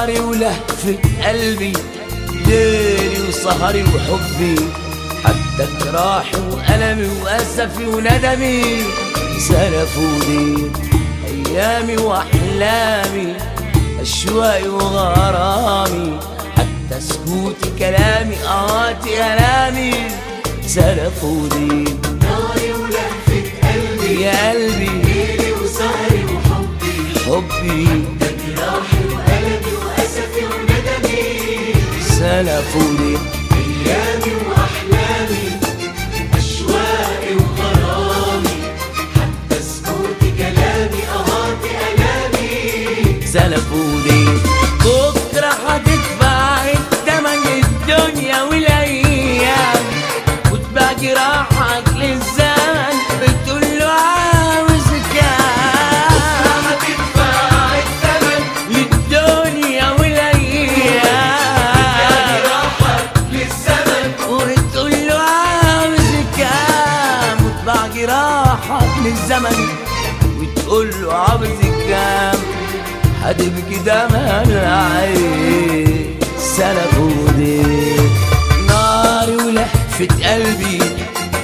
ناري ولهفة قلبي ليلي وسهري وحبي. حتى جراحي وألمي وأسفي وندمي. سلفوني أيامي وأحلامي أشواقي وغرامي. حتى سكوتي كلامي آهاتي ألامي. سلفوني ناري ولهفة قلبي. يا قلبي. ليلي وسهري وحبي. حبي. جراحي وألمي وندمي سلفوني. أيامي وأحلامي أشواقي وغرامي حتى سكوتي كلامي أهاتي ألامي. سلفوني. دمع العين سلبوني ناري ولهفة قلبي.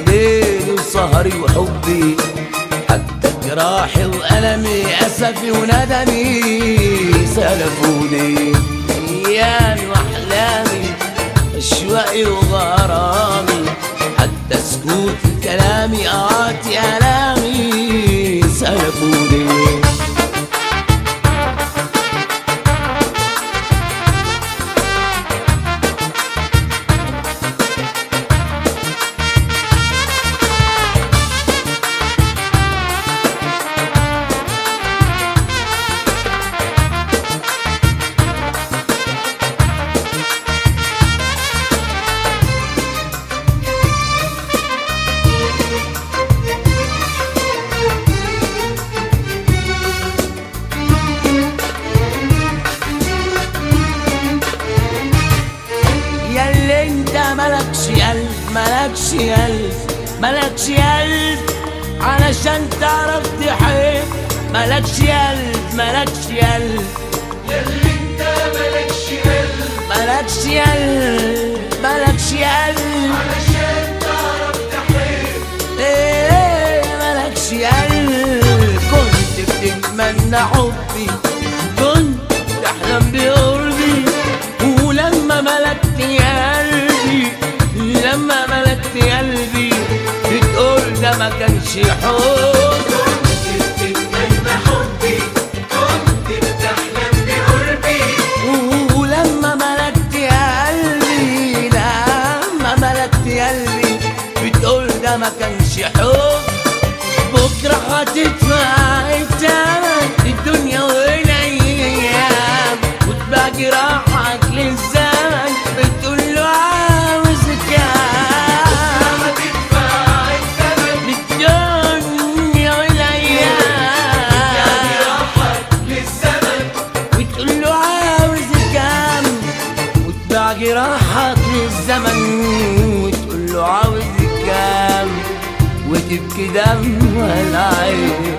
ليلي وسهري وحبي. حتى جراحي وألمي أسفي وندمي أيامي ملكش قلب ملكش قلب علشان تعرف تحب. ملكش قلب ملكش قلب ياللي انت ملكش قلب ملكش قلب ملكش قلب علشان تعرف تحب إيه ملكش قلب كنت بتتمنى حبي ما كانش حب حبي كنت بتحلم بقربي ولما ملكت قلبي بتقول ده ما كانش حب. بكرة هتدفع جراحك للزمن وتقول له عاوز كام وتبكي دم العين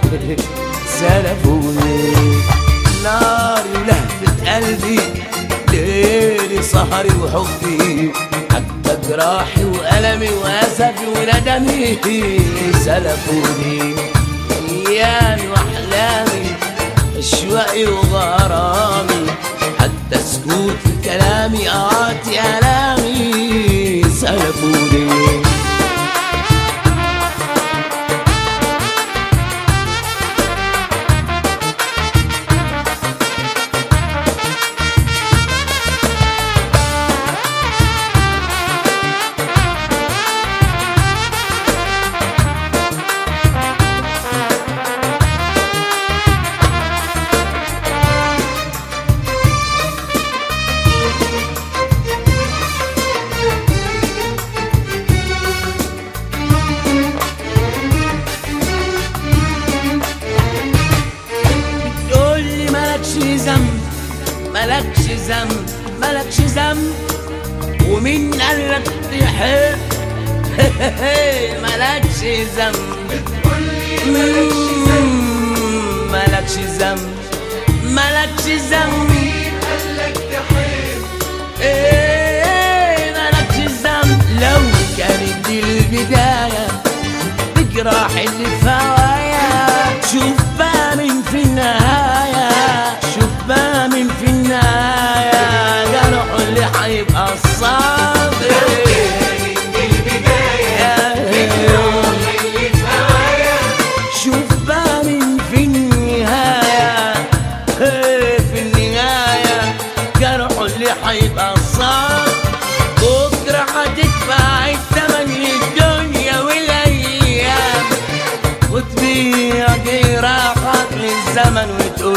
سلفوني. ناري ولهفة قلبي ليلي سهري وحبي حتى جراحي وألمي وأسفي وندمي. سلفوني أيامي وأحلامي أشواقي وغرامي. سكوت كلامي آتي ألامي. سلفوني ذنب مالكش ذنب ومين قال لك تحب. ملكش ذنب ملكش ذنب ملكش ذنب مالكش ذنب مين قال لك تحب إيه ذنب لو كانت دي البداية بجراح اللي فات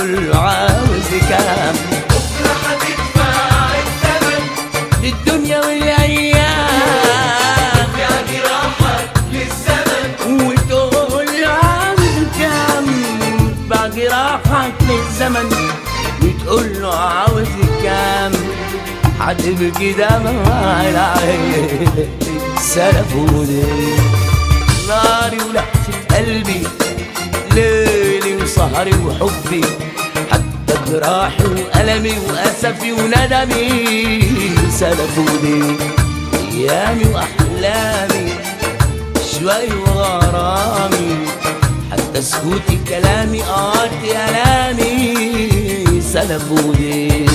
للزمن وتقول له عاوز كام بكرة هتدفع الثمن للدنيا والأيام. يا جراحك للزمن وتقول عاوز كام باقي راحك للزمن. وتقول له عاوز كام هتبكي دمع العين سلفوني. ناري ولهفة قلبي. ليلي وسهري وحبي. جراحي وألمي وأسفي وندمي. سلفوني أيامي وأحلامي شوي وغرامي. حتى سكوتي كلامي قاطي ألامي. سلفوني